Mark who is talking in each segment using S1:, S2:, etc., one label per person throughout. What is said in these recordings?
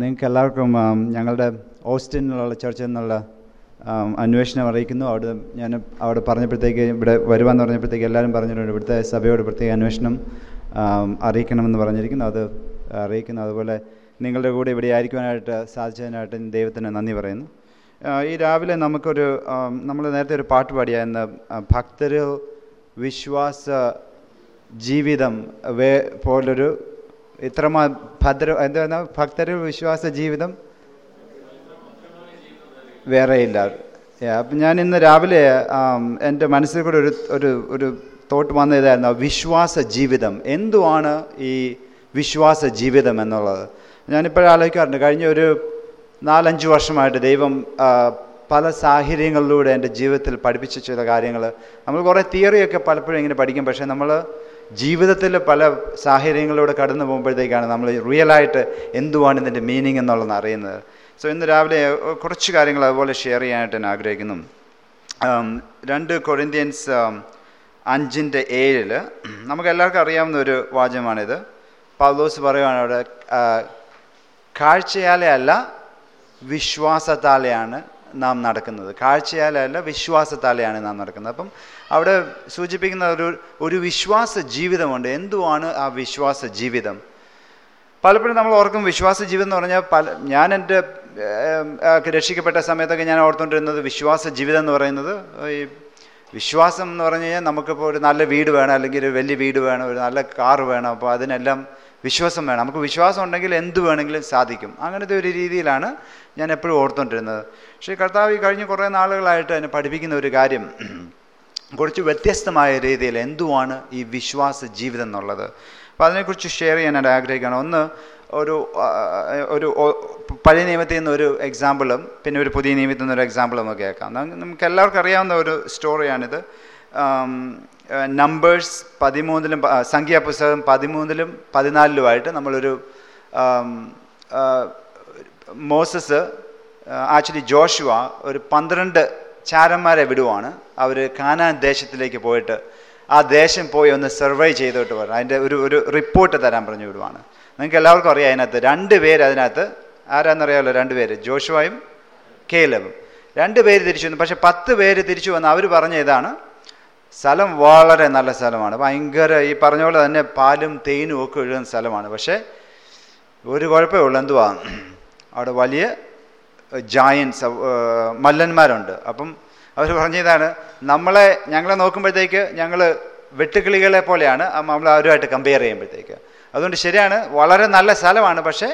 S1: നിങ്ങൾക്ക് എല്ലാവർക്കും ഞങ്ങളുടെ ഓസ്റ്റിനിലുള്ള ചർച്ചിൽ നിന്നുള്ള അന്വേഷണം അറിയിക്കുന്നു അവിടെ ഞാൻ അവിടെ പറഞ്ഞപ്പോഴത്തേക്ക് ഇവിടെ വരുവാന്ന് പറഞ്ഞപ്പോഴത്തേക്ക് എല്ലാവരും പറഞ്ഞിട്ടുണ്ട് ഇവിടുത്തെ സഭയോട് പ്രത്യേക അന്വേഷണം അറിയിക്കണമെന്ന് പറഞ്ഞിരിക്കുന്നു അത് അറിയിക്കുന്നു അതുപോലെ നിങ്ങളുടെ കൂടെ ഇവിടെ ആയിരിക്കുവാനായിട്ട് സാധിച്ചതിനായിട്ട് ദൈവത്തിന് നന്ദി പറയുന്നു ഈ രാവിലെ നമുക്കൊരു നമ്മൾ നേരത്തെ ഒരു പാട്ട് പാടിയായിരുന്നു ഭക്തരു വിശ്വാസ ജീവിതം വേ പോലൊരു ഇത്ര ഭദ്ര എന്താ ഭക്തരുടെ വിശ്വാസ ജീവിതം വേറെയില്ല അപ്പം ഞാൻ ഇന്ന് രാവിലെ എൻ്റെ മനസ്സിൽ കൂടെ ഒരു ഒരു ഒരു തോട്ട് ഇതായിരുന്നു വിശ്വാസ ജീവിതം എന്തുവാണ് ഈ വിശ്വാസ ജീവിതം എന്നുള്ളത് ഞാനിപ്പോഴും ആലോചിക്കാറുണ്ട് കഴിഞ്ഞ ഒരു നാലഞ്ച് വർഷമായിട്ട് ദൈവം പല സാഹചര്യങ്ങളിലൂടെ എൻ്റെ ജീവിതത്തിൽ പഠിപ്പിച്ച ചില കാര്യങ്ങൾ നമ്മൾ കുറേ തിയറിയൊക്കെ പലപ്പോഴും ഇങ്ങനെ പഠിക്കും പക്ഷേ നമ്മൾ ജീവിതത്തിൽ പല സാഹചര്യങ്ങളിലൂടെ കടന്നു പോകുമ്പോഴത്തേക്കാണ് നമ്മൾ റിയലായിട്ട് എന്തുവാണ് ഇതിൻ്റെ മീനിങ് എന്നുള്ളത് അറിയുന്നത് സോ ഇന്ന് രാവിലെ കുറച്ച് കാര്യങ്ങൾ അതുപോലെ ഷെയർ ചെയ്യാനായിട്ട് ഞാൻ ആഗ്രഹിക്കുന്നു രണ്ട് കൊറിന്ത്യൻസ് അഞ്ചിൻ്റെ ഏഴിൽ നമുക്ക് എല്ലാവർക്കും അറിയാവുന്ന ഒരു വാചകമാണിത് പൗലോസ് പറയുകയാണ് അവിടെ കാഴ്ചയാലെ അല്ല വിശ്വാസത്താലെയാണ് നാം നടക്കുന്നത് കാഴ്ചയാലല്ല വിശ്വാസത്താലെയാണ് നാം നടക്കുന്നത് അപ്പം അവിടെ സൂചിപ്പിക്കുന്ന ഒരു ഒരു വിശ്വാസ ജീവിതമുണ്ട് എന്തുവാണ് ആ വിശ്വാസ ജീവിതം പലപ്പോഴും നമ്മൾ ഓർക്കും വിശ്വാസ ജീവിതം എന്ന് പറഞ്ഞാൽ പല ഞാൻ എൻ്റെ രക്ഷിക്കപ്പെട്ട സമയത്തൊക്കെ ഞാൻ ഓർത്തുകൊണ്ടിരുന്നത് വിശ്വാസ ജീവിതം എന്ന് പറയുന്നത് ഈ വിശ്വാസം എന്ന് പറഞ്ഞു കഴിഞ്ഞാൽ നമുക്കിപ്പോൾ ഒരു നല്ല വീട് വേണം അല്ലെങ്കിൽ ഒരു വലിയ വീട് വേണം ഒരു നല്ല കാർ വേണം അപ്പോൾ അതിനെല്ലാം വിശ്വാസം വേണം നമുക്ക് വിശ്വാസം ഉണ്ടെങ്കിൽ എന്ത് വേണമെങ്കിലും സാധിക്കും അങ്ങനത്തെ ഒരു രീതിയിലാണ് ഞാൻ എപ്പോഴും ഓർത്തുകൊണ്ടിരുന്നത് പക്ഷേ കർത്താവ് ഈ കഴിഞ്ഞ കുറേ നാളുകളായിട്ട് എന്നെ പഠിപ്പിക്കുന്ന ഒരു കാര്യം കുറച്ച് വ്യത്യസ്തമായ രീതിയിൽ എന്തുവാണ് ഈ വിശ്വാസ ജീവിതം എന്നുള്ളത് അപ്പോൾ അതിനെക്കുറിച്ച് ഷെയർ ചെയ്യാനായിട്ട് ആഗ്രഹിക്കുകയാണ് ഒന്ന് ഒരു ഒരു പഴയ നിയമത്തിൽ നിന്നൊരു ഒരു എക്സാമ്പിളും പിന്നെ ഒരു പുതിയ നിയമത്തിൽ നിന്നൊരു ഒരു എക്സാമ്പിളും ഒക്കെ ആക്കാം നമുക്ക് എല്ലാവർക്കും അറിയാവുന്ന ഒരു സ്റ്റോറിയാണിത് നമ്പേഴ്സ് പതിമൂന്നിലും സംഖ്യാപുസ്തകം പതിമൂന്നിലും പതിനാലിലുമായിട്ട് നമ്മളൊരു മോസസ് ആക്ച്വലി ജോഷുവ ഒരു പന്ത്രണ്ട് ചാരന്മാരെ വിടുവാണ് അവർ കാനാൻ ദേശത്തിലേക്ക് പോയിട്ട് ആ ദേശം പോയി ഒന്ന് സർവേ ചെയ്തോട്ട് പറഞ്ഞു അതിൻ്റെ ഒരു ഒരു റിപ്പോർട്ട് തരാൻ പറഞ്ഞു വിടുവാണ് നിങ്ങൾക്ക് എല്ലാവർക്കും അറിയാം അതിനകത്ത് രണ്ട് പേര് അതിനകത്ത് ആരാന്നറിയാമല്ലോ രണ്ട് പേര് ജോഷുവായും കേലവും രണ്ട് പേര് തിരിച്ചു വന്നു പക്ഷെ പത്ത് പേര് തിരിച്ചു വന്ന് അവർ പറഞ്ഞ ഇതാണ് സ്ഥലം വളരെ നല്ല സ്ഥലമാണ് ഭയങ്കര ഈ പറഞ്ഞ പോലെ തന്നെ പാലും തേനും ഒക്കെ ഒഴുകുന്ന സ്ഥലമാണ് പക്ഷേ ഒരു കുഴപ്പമേ ഉള്ളൂ എന്തുവാ അവിടെ വലിയ ജായൻസ് മല്ലന്മാരുണ്ട് അപ്പം അവർ പറഞ്ഞതാണ് നമ്മളെ ഞങ്ങളെ നോക്കുമ്പോഴത്തേക്ക് ഞങ്ങൾ വെട്ടുക്കിളികളെ പോലെയാണ് നമ്മൾ അവരുമായിട്ട് കമ്പയർ ചെയ്യുമ്പോഴത്തേക്ക് അതുകൊണ്ട് ശരിയാണ് വളരെ നല്ല സ്ഥലമാണ് പക്ഷേ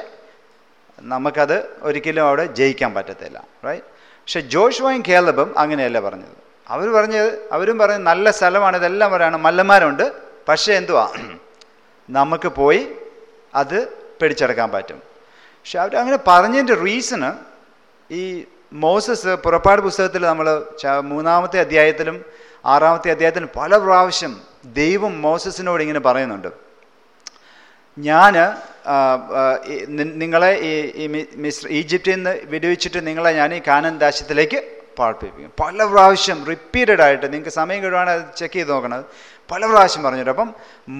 S1: നമുക്കത് ഒരിക്കലും അവിടെ ജയിക്കാൻ പറ്റത്തില്ല റൈറ്റ് പക്ഷേ ജോഷുവായും കേലബും അങ്ങനെയല്ല പറഞ്ഞത് അവർ പറഞ്ഞത് അവരും പറഞ്ഞു നല്ല സ്ഥലമാണ് ഇതെല്ലാം പറയുകയാണ് മല്ലന്മാരുണ്ട് പക്ഷേ എന്തുവാ നമുക്ക് പോയി അത് പിടിച്ചെടുക്കാൻ പറ്റും പക്ഷെ അവർ അങ്ങനെ പറഞ്ഞതിൻ്റെ റീസണ് ഈ മോസസ് പുറപ്പാട് പുസ്തകത്തിൽ നമ്മൾ മൂന്നാമത്തെ അധ്യായത്തിലും ആറാമത്തെ അധ്യായത്തിലും പല പ്രാവശ്യം ദൈവം മോസസിനോട് ഇങ്ങനെ പറയുന്നുണ്ട് ഞാൻ നിങ്ങളെ ഈ ഈജിപ്തിൽ നിന്ന് വിടുവിച്ചിട്ട് നിങ്ങളെ ഞാൻ ഈ കാനൻ ദേശത്തിലേക്ക് പാർപ്പിപ്പിക്കും പല പ്രാവശ്യം റിപ്പീറ്റഡ് ആയിട്ട് നിങ്ങൾക്ക് സമയം കിട്ടുവാണെങ്കിൽ അത് ചെക്ക് ചെയ്ത് നോക്കണം പല പ്രാവശ്യം പറഞ്ഞിട്ട് അപ്പം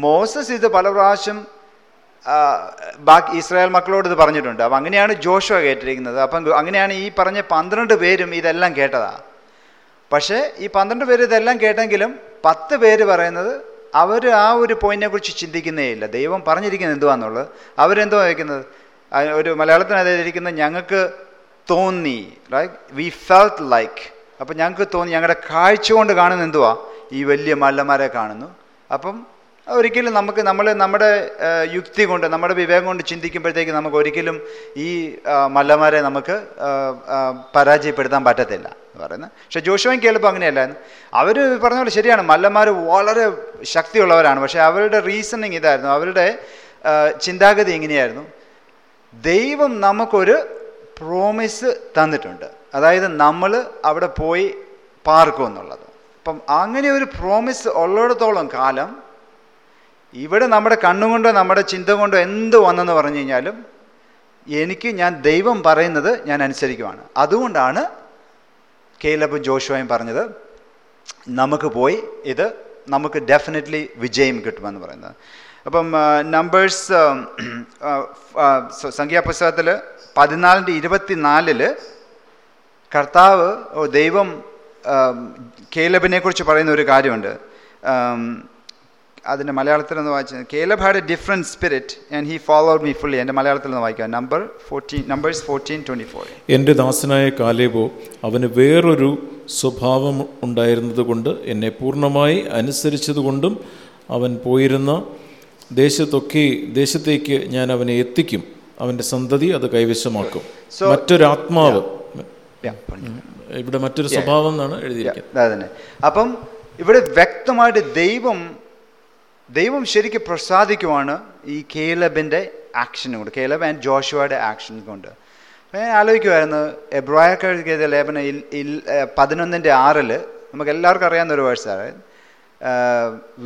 S1: മോസസ് ഇത് പല പ്രാവശ്യം ബാക്കി ഇസ്രായേൽ മക്കളോട് ഇത് പറഞ്ഞിട്ടുണ്ട് അപ്പം അങ്ങനെയാണ് ജോഷുവ കേട്ടിരിക്കുന്നത് അപ്പം അങ്ങനെയാണ് ഈ പറഞ്ഞ പന്ത്രണ്ട് പേരും ഇതെല്ലാം കേട്ടതാ പക്ഷേ ഈ പന്ത്രണ്ട് പേര് ഇതെല്ലാം കേട്ടെങ്കിലും പത്ത് പേര് പറയുന്നത് അവർ ആ ഒരു പോയിന്റിനെക്കുറിച്ച് ചിന്തിക്കുന്നേ ഇല്ല ദൈവം പറഞ്ഞിരിക്കുന്നത് എന്തുവാന്നുള്ളത് അവരെന്തോ വയ്ക്കുന്നത് ഒരു മലയാളത്തിന് ഇരിക്കുന്ന ഞങ്ങൾക്ക് തോന്നി വി ഫെൽറ്റ് ലൈക്ക് അപ്പം ഞങ്ങൾക്ക് തോന്നി ഞങ്ങളുടെ കാഴ്ച കൊണ്ട് കാണുന്ന എന്തുവാ ഈ വലിയ മല്ലന്മാരെ കാണുന്നു അപ്പം ഒരിക്കലും നമുക്ക് നമ്മൾ നമ്മുടെ യുക്തി കൊണ്ട് നമ്മുടെ വിവേകം കൊണ്ട് ചിന്തിക്കുമ്പോഴത്തേക്ക് നമുക്ക് ഒരിക്കലും ഈ മല്ലന്മാരെ നമുക്ക് പരാജയപ്പെടുത്താൻ പറ്റത്തില്ല എന്ന് പറയുന്നത് പക്ഷെ ജോഷുവും കേൾപ്പം അങ്ങനെയല്ലായിരുന്നു അവർ പറഞ്ഞ പോലെ ശരിയാണ് മല്ലന്മാർ വളരെ ശക്തിയുള്ളവരാണ് പക്ഷെ അവരുടെ റീസണിങ് ഇതായിരുന്നു അവരുടെ ചിന്താഗതി എങ്ങനെയായിരുന്നു ദൈവം നമുക്കൊരു പ്രോമിസ് തന്നിട്ടുണ്ട് അതായത് നമ്മൾ അവിടെ പോയി പാർക്കും എന്നുള്ളത് അപ്പം അങ്ങനെ ഒരു പ്രോമിസ് ഉള്ളിടത്തോളം കാലം ഇവിടെ നമ്മുടെ കണ്ണുകൊണ്ടോ നമ്മുടെ ചിന്ത കൊണ്ടോ എന്ത് വന്നെന്ന് പറഞ്ഞു കഴിഞ്ഞാലും എനിക്ക് ഞാൻ ദൈവം പറയുന്നത് ഞാൻ അനുസരിക്കുവാണ് അതുകൊണ്ടാണ് കേലബും ജോഷുവായും പറഞ്ഞത് നമുക്ക് പോയി ഇത് നമുക്ക് ഡെഫിനറ്റ്ലി വിജയം കിട്ടുമെന്ന് പറയുന്നത് അപ്പം നമ്പേഴ്സ് സംഖ്യാപുസ്തകത്തിൽ പതിനാലിൻ്റെ ഇരുപത്തി നാലില് കർത്താവ് ദൈവം കേലബിനെ കുറിച്ച് പറയുന്ന ഒരു കാര്യമുണ്ട് അതിൻ്റെ മലയാളത്തിൽ നിന്ന് വായിച്ച Caleb had a different spirit and he followed me fully എൻ്റെ മലയാളത്തിൽ നിന്ന് വായിക്കാം number fourteen numbers fourteen twenty four എൻ്റെ ദാസനായ കാലേബോ അവന് വേറൊരു സ്വഭാവം ഉണ്ടായിരുന്നത് കൊണ്ട് എന്നെ പൂർണ്ണമായി അനുസരിച്ചതുകൊണ്ടും അവൻ പോയിരുന്ന ദേശത്തൊക്കെ ദേശത്തേക്ക് ഞാൻ അവനെ എത്തിക്കും അവൻ്റെ സന്തതി അത് കൈവശമാക്കും മറ്റൊരാത്മാവ് ഇവിടെ മറ്റൊരു സ്വഭാവം എന്നാണ് എഴുതിയിരിക്കുന്നത് അപ്പം ഇവിടെ വ്യക്തമായിട്ട് ദൈവം ദൈവം ശരിക്കും പ്രസാദിക്കുവാണ് ഈ കേലബിൻ്റെ ആക്ഷനും കൊണ്ട് കേലബ് ആൻഡ് ജോഷുവയുടെ ആക്ഷൻ കൊണ്ട് ഞാൻ ആലോചിക്കുമായിരുന്നു എബ്രായക്കെഴുതിയ ലേഖനം പതിനൊന്നിൻ്റെ ആറിൽ നമുക്ക് എല്ലാവർക്കും അറിയാവുന്ന ഒരു വേഴ്സാണ്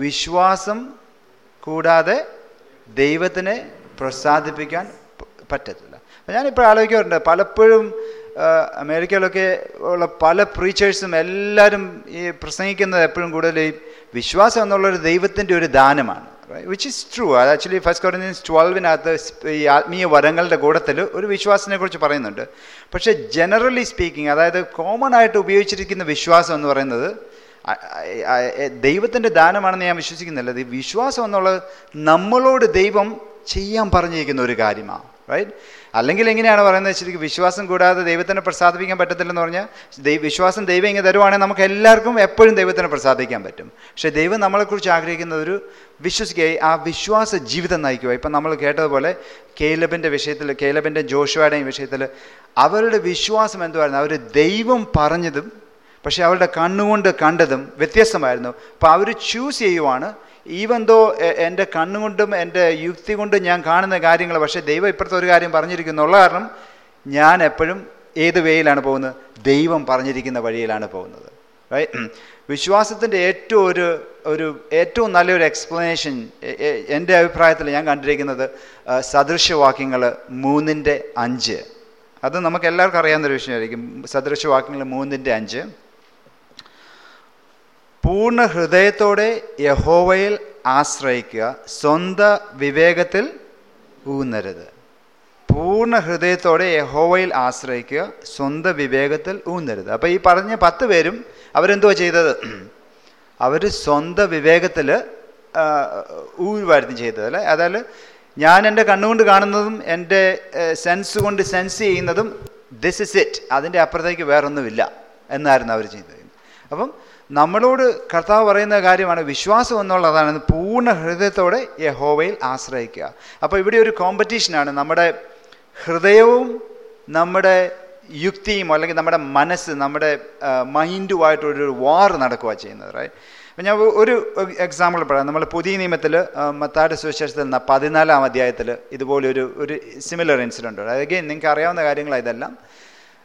S1: വിശ്വാസം കൂടാതെ ദൈവത്തിനെ പ്രസാദിപ്പിക്കാൻ പറ്റത്തില്ല ഞാനിപ്പോൾ ആലോചിക്കാറുണ്ട് പലപ്പോഴും അമേരിക്കയിലൊക്കെ ഉള്ള പല പ്രീച്ചേഴ്സും എല്ലാവരും ഈ പ്രസംഗിക്കുന്നത് എപ്പോഴും കൂടുതൽ ഈ വിശ്വാസം എന്നുള്ളൊരു ദൈവത്തിൻ്റെ ഒരു ദാനമാണ് വിച്ച് ഇസ് ട്രൂ അത് ആക്ച്വലി ഫസ്റ്റ് കോറിയൻസ് ട്വൽവിനകത്ത് ഈ ആത്മീയ വരങ്ങളുടെ കൂടത്തിൽ ഒരു വിശ്വാസത്തിനെ കുറിച്ച് പറയുന്നുണ്ട് പക്ഷേ ജനറലി സ്പീക്കിംഗ് അതായത് കോമൺ ആയിട്ട് ഉപയോഗിച്ചിരിക്കുന്ന വിശ്വാസം എന്ന് പറയുന്നത് ദൈവത്തിൻ്റെ ദാനമാണെന്ന് ഞാൻ വിശ്വസിക്കുന്നില്ല വിശ്വാസം എന്നുള്ളത് നമ്മളോട് ദൈവം ചെയ്യാൻ പറഞ്ഞിരിക്കുന്ന ഒരു കാര്യമാണ് റൈറ്റ് അല്ലെങ്കിൽ എങ്ങനെയാണ് പറയുന്നത് ശരിക്കും വിശ്വാസം കൂടാതെ ദൈവത്തിനെ പ്രസാദിപ്പിക്കാൻ പറ്റത്തില്ലെന്ന് പറഞ്ഞാൽ ദൈവ വിശ്വാസം ദൈവം ഇങ്ങനെ തരുവാണെങ്കിൽ നമുക്ക് എല്ലാവർക്കും എപ്പോഴും ദൈവത്തിനെ പ്രസാദിക്കാൻ പറ്റും പക്ഷേ ദൈവം നമ്മളെക്കുറിച്ച് ആഗ്രഹിക്കുന്ന ഒരു വിശ്വസിക്കുകയായി ആ വിശ്വാസ ജീവിതം നയിക്കുക ഇപ്പം നമ്മൾ കേട്ടതുപോലെ കേലബിൻ്റെ വിഷയത്തിൽ കേലബിൻ്റെ ജോഷുവാടേയും വിഷയത്തിൽ അവരുടെ വിശ്വാസം എന്തുവായിരുന്നു അവർ ദൈവം പറഞ്ഞതും പക്ഷേ അവരുടെ കണ്ണുകൊണ്ട് കണ്ടതും വ്യത്യസ്തമായിരുന്നു അപ്പോൾ അവർ ചൂസ് ചെയ്യുവാണ് ഈവൻ ദോ എൻ്റെ കണ്ണുകൊണ്ടും എൻ്റെ യുക്തി കൊണ്ടും ഞാൻ കാണുന്ന കാര്യങ്ങൾ പക്ഷേ ദൈവം ഇപ്പോഴത്തെ ഒരു കാര്യം പറഞ്ഞിരിക്കുന്നുള്ള കാരണം ഞാൻ എപ്പോഴും ഏത് വേയിലാണ് പോകുന്നത് ദൈവം പറഞ്ഞിരിക്കുന്ന വഴിയിലാണ് പോകുന്നത് വിശ്വാസത്തിൻ്റെ ഏറ്റവും ഒരു ഒരു ഏറ്റവും നല്ലൊരു എക്സ്പ്ലനേഷൻ എൻ്റെ അഭിപ്രായത്തിൽ ഞാൻ കണ്ടിരിക്കുന്നത് സദൃശവാക്യങ്ങൾ മൂന്നിൻ്റെ അഞ്ച് അത് നമുക്ക് എല്ലാവർക്കും അറിയാവുന്ന ഒരു വിഷയമായിരിക്കും സദൃശവാക്യങ്ങൾ മൂന്നിൻ്റെ അഞ്ച് പൂർണ്ണ ഹൃദയത്തോടെ യഹോവയിൽ ആശ്രയിക്കുക സ്വന്ത വിവേകത്തിൽ ഊന്നരുത് പൂർണ്ണ ഹൃദയത്തോടെ യഹോവയിൽ ആശ്രയിക്കുക സ്വന്ത വിവേകത്തിൽ ഊന്നരുത് അപ്പോൾ ഈ പറഞ്ഞ പത്ത് പേരും അവരെന്തുവാ ചെയ്തത് അവർ സ്വന്തം വിവേകത്തിൽ ഊരുവായിരുന്നു ചെയ്തത് അല്ലേ അതായത് ഞാൻ എൻ്റെ കണ്ണുകൊണ്ട് കാണുന്നതും എൻ്റെ സെൻസ് കൊണ്ട് സെൻസ് ചെയ്യുന്നതും ദിസ് ഇസ് ഇറ്റ് അതിൻ്റെ അപ്പുറത്തേക്ക് വേറൊന്നുമില്ല എന്നായിരുന്നു അവർ ചെയ്തത് അപ്പം നമ്മളോട് കർത്താവ് പറയുന്ന കാര്യമാണ് വിശ്വാസം എന്നുള്ളതാണ് പൂർണ്ണ ഹൃദയത്തോടെ യഹോവയിൽ ആശ്രയിക്കുക അപ്പോൾ ഇവിടെ ഒരു കോമ്പറ്റീഷനാണ് നമ്മുടെ ഹൃദയവും നമ്മുടെ യുക്തിയും അല്ലെങ്കിൽ നമ്മുടെ മനസ്സ് നമ്മുടെ മൈൻഡുമായിട്ടൊരു വാർ നടക്കുക ചെയ്യുന്നത് റൈറ്റ് ഞാൻ ഒരു എക്സാമ്പിൾ പറയാം നമ്മൾ പുതിയ നിയമത്തിൽ മത്താട് സുവിശേഷത്തിൽ നിന്ന പതിനാലാം അധ്യായത്തിൽ ഇതുപോലെ ഒരു ഒരു സിമിലർ ഇൻസിഡൻറ്റ് ഉണ്ട് അതായത് നിങ്ങൾക്ക് അറിയാവുന്ന കാര്യങ്ങൾ ഇതെല്ലാം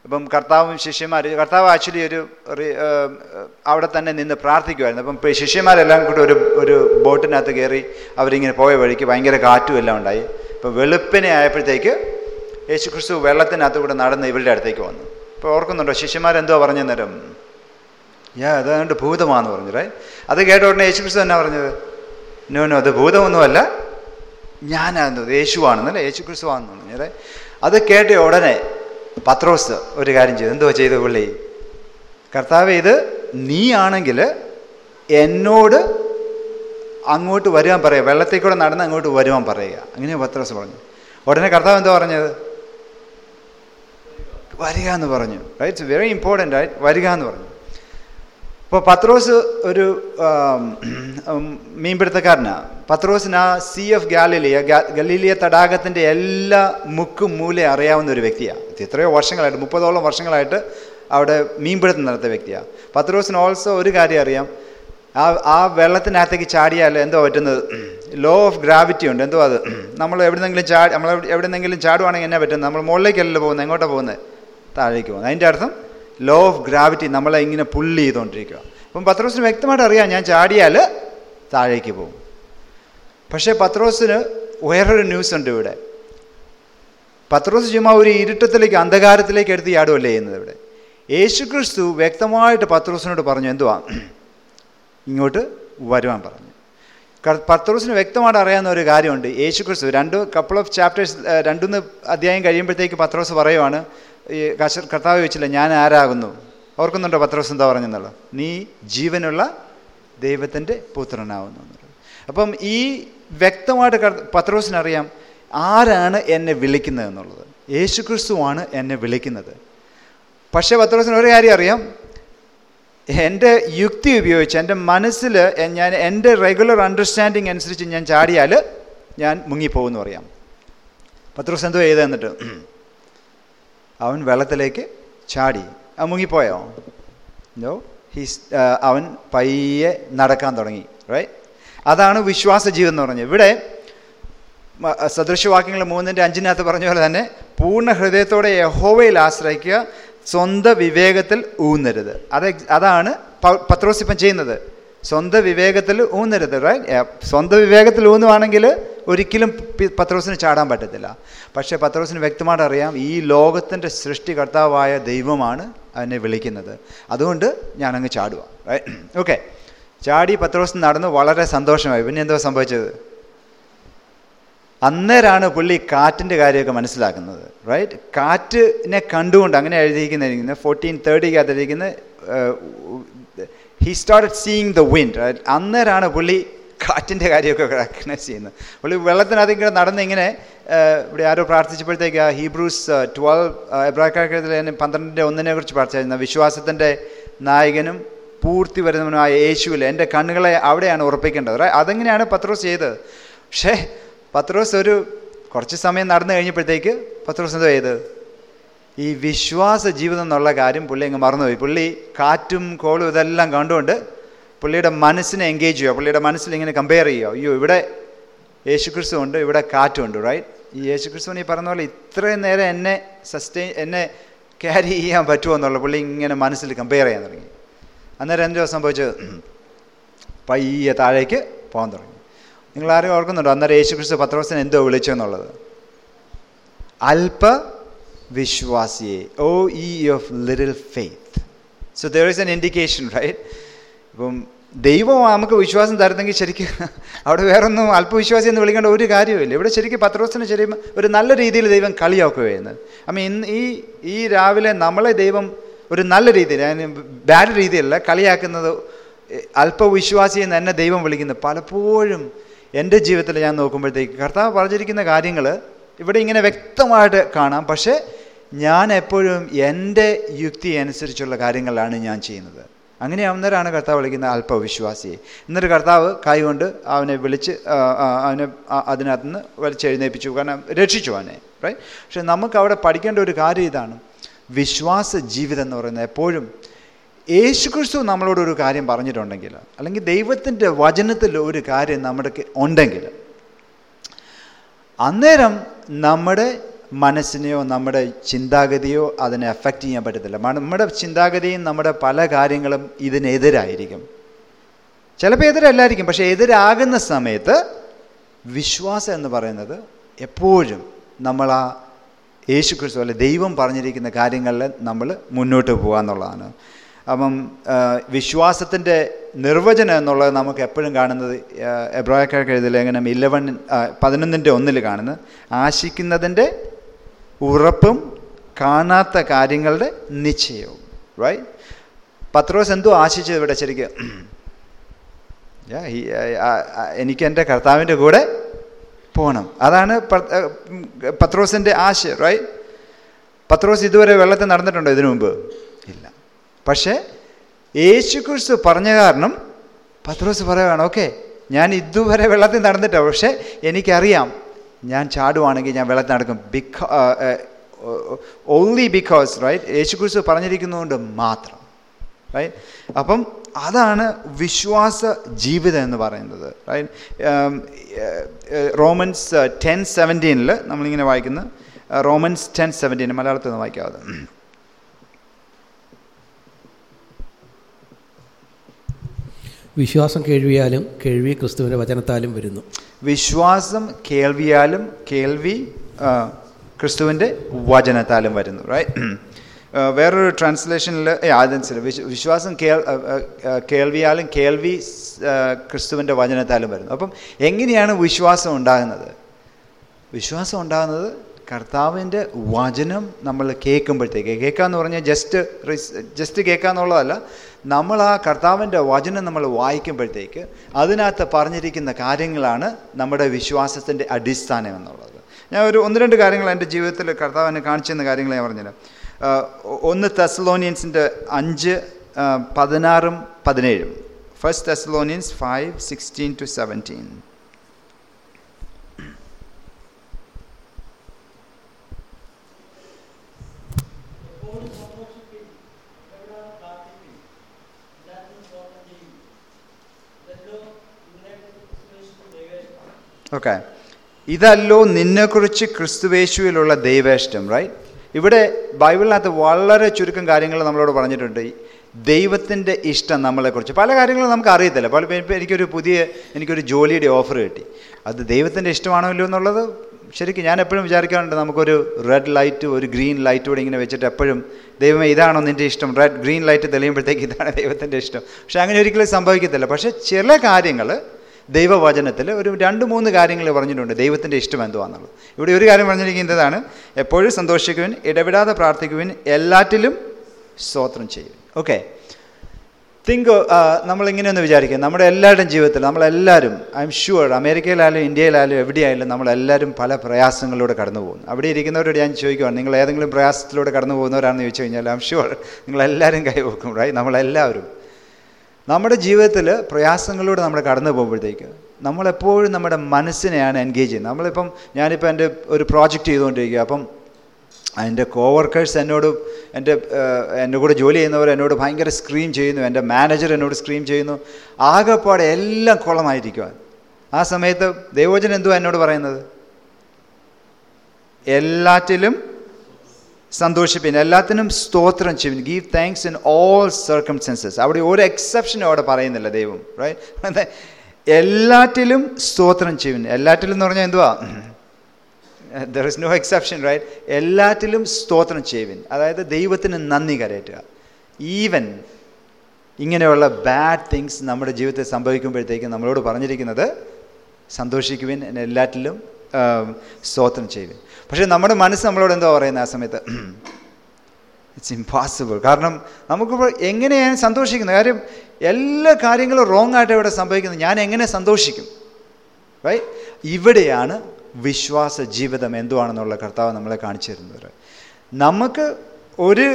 S1: ഇപ്പം കർത്താവും ശിഷ്യന്മാർ കർത്താവ് ആക്ച്വലി ഒരു അവിടെ തന്നെ നിന്ന് പ്രാർത്ഥിക്കുമായിരുന്നു അപ്പം ശിഷ്യന്മാരെല്ലാം കൂടി ഒരു ഒരു ബോട്ടിനകത്ത് കയറി അവരിങ്ങനെ പോയ വഴിക്ക് ഭയങ്കര കാറ്റും എല്ലാം ഉണ്ടായി ഇപ്പം വെളുപ്പിനെ ആയപ്പോഴത്തേക്ക് യേശു ക്രിസ്തു വെള്ളത്തിനകത്ത് കൂടെ നടന്ന് ഇവരുടെ അടുത്തേക്ക് വന്നു ഇപ്പോൾ ഓർക്കുന്നുണ്ടോ ശിഷ്യന്മാരെന്തോ പറഞ്ഞു നേരം ഞാൻ അതുകൊണ്ട് ഭൂതമാണെന്ന് പറഞ്ഞു റേ അത് കേട്ട ഉടനെ യേശു ക്രിസ്തു എന്നാ പറഞ്ഞത് നോ നോ അത് ഭൂതമൊന്നുമല്ല ഞാനാണെന്ന് യേശുവാണെന്നല്ലേ യേശു ക്രിസ്തു ആണെന്ന് പറഞ്ഞു അത് കേട്ട ഉടനെ പത്രോസ് ഒരു കാര്യം ചെയ്തു എന്തോ ചെയ്തു പുള്ളി കർത്താവ് ഇത് നീ ആണെങ്കിൽ എന്നോട് അങ്ങോട്ട് വരുവാൻ പറയുക വെള്ളത്തിൽ കൂടെ നടന്ന് അങ്ങോട്ട് വരുവാൻ പറയുക അങ്ങനെ പത്രോസ് പറഞ്ഞു ഉടനെ കർത്താവ് എന്താ പറഞ്ഞത് വരിക എന്ന് പറഞ്ഞു റൈറ്റ്സ് വെരി ഇമ്പോർട്ടൻ്റ് ആയിട്ട് വരിക എന്ന് പറഞ്ഞു ഇപ്പോൾ പത്രോസ് ഒരു മീൻപിടുത്തക്കാരനാണ് പത്രോസിന് ആ സി ഓഫ് ഗാലിലിയ ഗലീലിയ തടാകത്തിൻ്റെ എല്ലാ മുക്കും മൂലയും അറിയാവുന്ന ഒരു വ്യക്തിയാണ് എത്രയോ വർഷങ്ങളായിട്ട് മുപ്പതോളം വർഷങ്ങളായിട്ട് അവിടെ മീൻപിടുത്തം നടത്തിയ വ്യക്തിയാണ് പത്രോസിന് ഓൾസോ ഒരു കാര്യം അറിയാം ആ ആ വെള്ളത്തിനകത്തേക്ക് ചാടിയാൽ എന്തോ പറ്റുന്നത് ലോ ഓഫ് ഗ്രാവിറ്റി ഉണ്ട് എന്തോ അത് നമ്മൾ എവിടെന്നെങ്കിലും ചാടി നമ്മൾ എവിടെ എവിടെന്നെങ്കിലും ചാടുവാണെങ്കിൽ എന്നാ പറ്റുന്നത് നമ്മൾ മുകളിലേക്കല്ലല്ലോ പോകുന്നത് എങ്ങോട്ടാണ് പോകുന്നത് താഴേക്ക് പോകുന്നത് അതിൻ്റെ അർത്ഥം ലോ ഓഫ് ഗ്രാവിറ്റി നമ്മളെ ഇങ്ങനെ പുള്ളി ചെയ്തുകൊണ്ടിരിക്കുക അപ്പം പത്രോസിന് വ്യക്തമായിട്ട് അറിയാം ഞാൻ ചാടിയാൽ താഴേക്ക് പോകും പക്ഷേ പത്രോസിന് വേറൊരു ന്യൂസ് ഉണ്ട് ഇവിടെ പത്രോസ് ചുമ്മാ ഒരു ഇരുട്ടത്തിലേക്ക് അന്ധകാരത്തിലേക്ക് എടുത്ത് ചാടുമല്ലേ ചെയ്യുന്നത് ഇവിടെ യേശുക്രിസ്തു വ്യക്തമായിട്ട് പത്രോസിനോട് പറഞ്ഞു എന്തുവാ ഇങ്ങോട്ട് വരുവാൻ പറഞ്ഞു പത്രോസിന് വ്യക്തമായിട്ട് അറിയാവുന്ന ഒരു കാര്യമുണ്ട് യേശുക്രിസ്തു രണ്ട് കപ്പിൾ ഓഫ് ചാപ്റ്റേഴ്സ് രണ്ടുമൂന്ന് അധ്യായം കഴിയുമ്പോഴത്തേക്ക് പത്രോസ് പറയുവാണ് ഈ കർത്താവ് ചോദിച്ചില്ല ഞാൻ ആരാകുന്നു ഓർക്കുന്നുണ്ടോ പത്രോസ് എന്താ പറഞ്ഞെന്നുള്ളത് നീ ജീവനുള്ള ദൈവത്തിൻ്റെ പുത്രനാവുന്നു അപ്പം ഈ വ്യക്തമായിട്ട് പത്രോസിനറിയാം ആരാണ് എന്നെ വിളിക്കുന്നത് എന്നുള്ളത് യേശുക്രിസ്തുവാണ് എന്നെ വിളിക്കുന്നത് പക്ഷേ പത്രോസിന് ഒരു കാര്യം അറിയാം എൻ്റെ യുക്തി ഉപയോഗിച്ച് എൻ്റെ മനസ്സിൽ ഞാൻ എൻ്റെ റെഗുലർ അണ്ടർസ്റ്റാൻഡിങ് അനുസരിച്ച് ഞാൻ ചാടിയാൽ ഞാൻ മുങ്ങിപ്പോകുമെന്ന് പറയാം പത്രോസ് എന്തോ ചെയ്തെന്നിട്ട് അവൻ വെള്ളത്തിലേക്ക് ചാടി അവൻ മുങ്ങിപ്പോയോ എന്തോ ഹിസ് അവൻ പയ്യെ നടക്കാൻ തുടങ്ങി റൈറ്റ് അതാണ് വിശ്വാസ ജീവൻ എന്ന് പറഞ്ഞത് ഇവിടെ സദൃശവാക്യങ്ങൾ മൂന്നിൻ്റെ അഞ്ചിനകത്ത് പറഞ്ഞ പോലെ തന്നെ പൂർണ്ണ ഹൃദയത്തോടെ യഹോവയിൽ ആശ്രയിക്കുക സ്വന്തം വിവേകത്തിൽ ഊന്നരുത് അത് അതാണ് പത്രോസിപ്പം ചെയ്യുന്നത് സ്വന്തം വിവേകത്തിൽ ഊന്നരുത് റൈറ്റ് സ്വന്തം വിവേകത്തിൽ ഊന്നുവാണെങ്കിൽ ഒരിക്കലും പത്രോസിന് ചാടാൻ പറ്റത്തില്ല പക്ഷേ പത്രോസിന് വ്യക്തമായിട്ട് അറിയാം ഈ ലോകത്തിൻ്റെ സൃഷ്ടികർത്താവായ ദൈവമാണ് അവനെ വിളിക്കുന്നത് അതുകൊണ്ട് ഞാനങ്ങ് ചാടുക ഓക്കെ ചാടി പത്രോസ് നടന്നു വളരെ സന്തോഷമായി പിന്നെ എന്തോ സംഭവിച്ചത് അന്നേരാണ് പുള്ളി കാറ്റിൻ്റെ കാര്യമൊക്കെ മനസ്സിലാക്കുന്നത് റൈറ്റ് കാറ്റിനെ കണ്ടുകൊണ്ട് അങ്ങനെ എഴുതിയിരിക്കുന്ന ഫോർട്ടീൻ തേർട്ടിക്ക് അതിരിക്കുന്ന he start seeing the wind അന്നേരാണ് പുള്ളി കാറ്റിൻ്റെ കാര്യമൊക്കെ റെക്കഗ്നൈസ് ചെയ്യുന്നത് പുള്ളി വെള്ളത്തിനകത്ത് ഇങ്ങനെ നടന്ന് ഇങ്ങനെ ഇവിടെ ആരോ പ്രാർത്ഥിച്ചപ്പോഴത്തേക്ക് ആ ഹീബ്രൂസ് ട്വൽവ് എബ്രാഹിക്കാർക്കത്തിൽ പന്ത്രണ്ടിൻ്റെ ഒന്നിനെ കുറിച്ച് പ്രാർത്ഥിച്ചിരുന്ന വിശ്വാസത്തിൻ്റെ നായകനും പൂർത്തി വരുന്നവനുമായ യേശുവിൽ എൻ്റെ കണ്ണുകളെ അവിടെയാണ് ഉറപ്പിക്കേണ്ടത് അതെങ്ങനെയാണ് പത്രോസ് ചെയ്തത് പക്ഷേ പത്രോസ് ഒരു കുറച്ച് സമയം നടന്നു കഴിഞ്ഞപ്പോഴത്തേക്ക് പത്രോസ് എന്തോ ചെയ്തത് ഈ വിശ്വാസ ജീവിതം എന്നുള്ള കാര്യം പുള്ളി അങ്ങ് മറന്നുപോയി പുള്ളി കാറ്റും കോളും ഇതെല്ലാം കണ്ടുകൊണ്ട് പുള്ളിയുടെ മനസ്സിനെ എൻഗേജ് ചെയ്യുക പുള്ളിയുടെ മനസ്സിൽ ഇങ്ങനെ കമ്പയർ ചെയ്യുക അയ്യോ ഇവിടെ യേശുക്രിസ്തു ഉണ്ട് ഇവിടെ ഉണ്ട് റൈറ്റ് ഈ യേശുക്രിസ്തുവിന് ഈ പറഞ്ഞ പോലെ ഇത്രയും നേരം എന്നെ സസ്റ്റെയിൻ എന്നെ ക്യാരി ചെയ്യാൻ പറ്റുമോ എന്നുള്ള പുള്ളി ഇങ്ങനെ മനസ്സിൽ കമ്പയർ ചെയ്യാൻ തുടങ്ങി അന്നേരം എന്തോ സംഭവിച്ചത് പയ്യെ താഴേക്ക് പോകാൻ തുടങ്ങി നിങ്ങൾ ആരും ഓർക്കുന്നുണ്ടോ അന്നേരം യേശുക്രിസ്തു പത്രോസിനെ എന്തോ വിളിച്ചെന്നുള്ളത് അല്പ വിശ്വാസിയെ O ye of little faith so there is an indication right ഇപ്പം ദൈവം നമുക്ക് വിശ്വാസം തരുന്നെങ്കിൽ ശരിക്കും അവിടെ വേറൊന്നും അല്പവിശ്വാസി എന്ന് വിളിക്കേണ്ട ഒരു കാര്യമില്ല ഇവിടെ ശരിക്കും ദിവസത്തിന് ശരിക്കും ഒരു നല്ല രീതിയിൽ ദൈവം കളിയാക്കുക ചെയ്യുന്നത് അപ്പം ഇന്ന് ഈ ഈ രാവിലെ നമ്മളെ ദൈവം ഒരു നല്ല രീതിയിൽ ബാഡ് രീതിയല്ല കളിയാക്കുന്നത് അല്പവിശ്വാസി എന്ന് എന്നെ ദൈവം വിളിക്കുന്നത് പലപ്പോഴും എൻ്റെ ജീവിതത്തിൽ ഞാൻ നോക്കുമ്പോഴത്തേക്ക് കർത്താവ് പറഞ്ഞിരിക്കുന്ന കാര്യങ്ങൾ ഇവിടെ ഇങ്ങനെ വ്യക്തമായിട്ട് കാണാം പക്ഷേ ഞാൻ എപ്പോഴും എൻ്റെ യുക്തി അനുസരിച്ചുള്ള കാര്യങ്ങളാണ് ഞാൻ ചെയ്യുന്നത് അങ്ങനെയാവുന്നവരാണ് കർത്താവ് വിളിക്കുന്ന അല്പവിശ്വാസിയെ എന്നിട്ട് കർത്താവ് കൈ കൊണ്ട് അവനെ വിളിച്ച് അവനെ അതിനകത്ത് നിന്ന് വലിച്ചെഴുന്നേൽപ്പിച്ചു കാരണം രക്ഷിച്ചു അവനെ റൈറ്റ് പക്ഷെ നമുക്ക് അവിടെ പഠിക്കേണ്ട ഒരു കാര്യം ഇതാണ് വിശ്വാസ ജീവിതം എന്ന് പറയുന്നത് എപ്പോഴും യേശുക്രിസ്തു നമ്മളോട് ഒരു കാര്യം പറഞ്ഞിട്ടുണ്ടെങ്കിൽ അല്ലെങ്കിൽ ദൈവത്തിൻ്റെ വചനത്തിൽ ഒരു കാര്യം നമ്മുടെ ഉണ്ടെങ്കിൽ അന്നേരം നമ്മുടെ മനസ്സിനെയോ നമ്മുടെ ചിന്താഗതിയോ അതിനെ അഫക്റ്റ് ചെയ്യാൻ പറ്റത്തില്ല നമ്മുടെ ചിന്താഗതിയും നമ്മുടെ പല കാര്യങ്ങളും ഇതിനെതിരായിരിക്കും ചിലപ്പോൾ എതിരല്ലായിരിക്കും പക്ഷേ എതിരാകുന്ന സമയത്ത് വിശ്വാസം എന്ന് പറയുന്നത് എപ്പോഴും നമ്മൾ ആ യേശു ക്രിസ്തു അല്ലെ ദൈവം പറഞ്ഞിരിക്കുന്ന കാര്യങ്ങളിൽ നമ്മൾ മുന്നോട്ട് പോകുക എന്നുള്ളതാണ് അപ്പം വിശ്വാസത്തിൻ്റെ നിർവചനം എന്നുള്ളത് നമുക്ക് എപ്പോഴും കാണുന്നത് എബ്രായക്കാർക്ക് എഴുതില്ല എങ്ങനെ ഇലവൻ പതിനൊന്നിൻ്റെ ഒന്നിൽ കാണുന്നത് ആശിക്കുന്നതിൻ്റെ ഉറപ്പും കാണാത്ത കാര്യങ്ങളുടെ നിശ്ചയവും റൈറ്റ് പത്രോസ് എന്തോ ആശിച്ചത് ഇവിടെ ശരിക്കും uh, uh, uh, എനിക്ക് എൻ്റെ കർത്താവിൻ്റെ കൂടെ പോകണം അതാണ് പത്രോസിൻ്റെ ആശയം റൈറ്റ് പത്രോസ് ഇതുവരെ വെള്ളത്തിൽ നടന്നിട്ടുണ്ടോ ഇതിനു മുമ്പ് ഇല്ല പക്ഷേ യേശുക്രിസ്തു പറഞ്ഞ കാരണം പത്രോസ് പറയുകയാണ് ഓക്കെ ഞാൻ ഇതുവരെ വെള്ളത്തിൽ നടന്നിട്ടോ പക്ഷേ എനിക്കറിയാം ഞാൻ ചാടുവാണെങ്കിൽ ഞാൻ വെള്ളത്തിൽ നടക്കും ബിക്കോ ഓൺലി ബിക്കോസ് റൈറ്റ് യേശുക്രിസ്തു പറഞ്ഞിരിക്കുന്നതുകൊണ്ട് മാത്രം റൈറ്റ് അപ്പം അതാണ് വിശ്വാസ ജീവിതം എന്ന് പറയുന്നത് റൈറ്റ് റോമൻസ് ടെൻ സെവൻറ്റീനിൽ നമ്മളിങ്ങനെ വായിക്കുന്നത് റോമൻസ് ടെൻ സെവൻറ്റീൻ മലയാളത്തിൽ നിന്ന് വായിക്കാതെ വിശ്വാസം കേൾവിയാലും കേൾവി ക്രിസ്തുവിൻ്റെ വചനത്താലും വരുന്നു വിശ്വാസം കേൾവിയാലും കേൾവി ക്രിസ്തുവിൻ്റെ വചനത്താലും വരുന്നു റൈറ്റ് വേറൊരു ട്രാൻസ്ലേഷനിൽ ആദ്യം വിശ്വാസം കേൾ കേൾവിയാലും കേൾവി ക്രിസ്തുവിൻ്റെ വചനത്താലും വരുന്നു അപ്പം എങ്ങനെയാണ് വിശ്വാസം ഉണ്ടാകുന്നത് വിശ്വാസം ഉണ്ടാകുന്നത് കർത്താവിൻ്റെ വചനം നമ്മൾ കേൾക്കുമ്പോഴത്തേക്ക് കേൾക്കുക എന്ന് പറഞ്ഞാൽ ജസ്റ്റ് ജസ്റ്റ് കേൾക്കുക എന്നുള്ളതല്ല നമ്മൾ ആ കർത്താവിൻ്റെ വചനം നമ്മൾ വായിക്കുമ്പോഴത്തേക്ക് അതിനകത്ത് പറഞ്ഞിരിക്കുന്ന കാര്യങ്ങളാണ് നമ്മുടെ വിശ്വാസത്തിൻ്റെ അടിസ്ഥാനം എന്നുള്ളത് ഞാൻ ഒരു ഒന്ന് രണ്ട് കാര്യങ്ങൾ എൻ്റെ ജീവിതത്തിൽ കർത്താവിനെ കാണിച്ചെന്ന കാര്യങ്ങൾ ഞാൻ പറഞ്ഞുതരാം ഒന്ന് തെസ്ലോണിയൻസിൻ്റെ അഞ്ച് പതിനാറും പതിനേഴും first Thessalonians five sixteen to seventeen okay ഇതല്ലോ നിന്നെക്കുറിച്ച് ക്രിസ്തുവേശുവിലുള്ള ദൈവേഷ്ടം റൈറ്റ് ഇവിടെ ബൈബിളിനകത്ത് വളരെ ചുരുക്കം കാര്യങ്ങൾ നമ്മളോട് പറഞ്ഞിട്ടുണ്ട് ദൈവത്തിൻ്റെ ഇഷ്ടം നമ്മളെക്കുറിച്ച് പല കാര്യങ്ങളും നമുക്ക് അറിയത്തില്ല പല എനിക്കൊരു പുതിയ എനിക്കൊരു ജോലിയുടെ ഓഫർ കിട്ടി അത് ദൈവത്തിൻ്റെ ഇഷ്ടമാണല്ലോ എന്നുള്ളത് ശരിക്കും ഞാൻ എപ്പോഴും വിചാരിക്കാറുണ്ട് നമുക്കൊരു റെഡ് ലൈറ്റ് ഒരു ഗ്രീൻ ലൈറ്റ് കൂടെ ഇങ്ങനെ വെച്ചിട്ട് എപ്പോഴും ദൈവമേ ഇതാണോ നിൻ്റെ ഇഷ്ടം റെഡ് ഗ്രീൻ ലൈറ്റ് തെളിയുമ്പോഴത്തേക്ക് ഇതാണ് ദൈവത്തിൻ്റെ ഇഷ്ടം പക്ഷേ അങ്ങനെ ഒരിക്കലും സംഭവിക്കത്തില്ല പക്ഷേ ചില കാര്യങ്ങൾ ദൈവവചനത്തിൽ ഒരു രണ്ട് മൂന്ന് കാര്യങ്ങൾ പറഞ്ഞിട്ടുണ്ട് ദൈവത്തിൻ്റെ ഇഷ്ടം എന്തുവാന്നുള്ളത് ഇവിടെ ഒരു കാര്യം പറഞ്ഞിരിക്കുന്നതാണ് എപ്പോഴും സന്തോഷിക്കുവിൻ ഇടപെടാതെ പ്രാർത്ഥിക്കുവിൻ എല്ലാറ്റിലും സ്തോത്രം ചെയ്യും ഓക്കെ തിങ്ക് നമ്മളിങ്ങനെയൊന്ന് വിചാരിക്കുക നമ്മുടെ എല്ലാവരുടെയും ജീവിതത്തിൽ നമ്മളെല്ലാവരും ഐ എം ഷുവർ അമേരിക്കയിലായാലും ഇന്ത്യയിലായാലും എവിടെയായാലും നമ്മളെല്ലാവരും പല പ്രയാസങ്ങളിലൂടെ കടന്നു പോകുന്നു അവിടെ ഇരിക്കുന്നവരോട് ഞാൻ ചോദിക്കുകയാണ് നിങ്ങൾ ഏതെങ്കിലും പ്രയാസത്തിലൂടെ കടന്നു പോകുന്നവരാണെന്ന് ചോദിച്ചു കഴിഞ്ഞാൽ ഐ എം ഷുവർ നിങ്ങളെല്ലാവരും കൈവെക്കും റൈ നമ്മളെല്ലാവരും നമ്മുടെ ജീവിതത്തിൽ പ്രയാസങ്ങളിലൂടെ നമ്മൾ കടന്നു പോകുമ്പോഴത്തേക്ക് നമ്മളെപ്പോഴും നമ്മുടെ മനസ്സിനെയാണ് എൻഗേജ് ചെയ്യുന്നത് നമ്മളിപ്പം ഞാനിപ്പോൾ എൻ്റെ ഒരു പ്രോജക്റ്റ് ചെയ്തുകൊണ്ടിരിക്കുക അപ്പം എൻ്റെ കോവർക്കേഴ്സ് എന്നോട് എൻ്റെ എൻ്റെ കൂടെ ജോലി ചെയ്യുന്നവർ എന്നോട് ഭയങ്കര സ്ക്രീം ചെയ്യുന്നു എൻ്റെ മാനേജർ എന്നോട് സ്ക്രീം ചെയ്യുന്നു ആകെപ്പാടെ എല്ലാം കുളമായിരിക്കുക ആ സമയത്ത് ദൈവോജൻ എന്തുവാ എന്നോട് പറയുന്നത് എല്ലാറ്റിലും സന്തോഷിപ്പിൻ എല്ലാത്തിനും സ്തോത്രം ചെയ്യും give thanks in all circumstances അവിടെ ഒരു എക്സെപ്ഷനും അവിടെ പറയുന്നില്ല ദൈവം റൈറ്റ് എല്ലാറ്റിലും സ്തോത്രം ചെയ്യും എല്ലാറ്റിലും എന്ന് പറഞ്ഞാൽ എന്തുവാ there is no exception right എല്ലാറ്റിലും സ്തോത്രം ചെയ്യും അതായത് ദൈവത്തിന് നന്ദി കരയറ്റുക ഈവൻ ഇങ്ങനെയുള്ള ബാഡ് തിങ്സ് നമ്മുടെ ജീവിതത്തിൽ സംഭവിക്കുമ്പോഴത്തേക്കും നമ്മളോട് പറഞ്ഞിരിക്കുന്നത് സന്തോഷിക്കുവിൻ എല്ലാറ്റിലും സ്തോത്രം ചെയ്യുവിൻ പക്ഷേ നമ്മുടെ മനസ്സ് നമ്മളോട് എന്തോ പറയുന്നത് ആ സമയത്ത് ഇറ്റ്സ് ഇമ്പോസിബിൾ കാരണം നമുക്കിപ്പോൾ എങ്ങനെയാണ് സന്തോഷിക്കുന്നത് കാര്യം എല്ലാ കാര്യങ്ങളും റോങ് ആയിട്ട് ഇവിടെ സംഭവിക്കുന്നത് ഞാൻ എങ്ങനെ സന്തോഷിക്കും ഇവിടെയാണ് വിശ്വാസ ജീവിതം എന്തുവാണെന്നുള്ള കർത്താവ് നമ്മളെ കാണിച്ചു തരുന്നത് നമുക്ക് ഒരു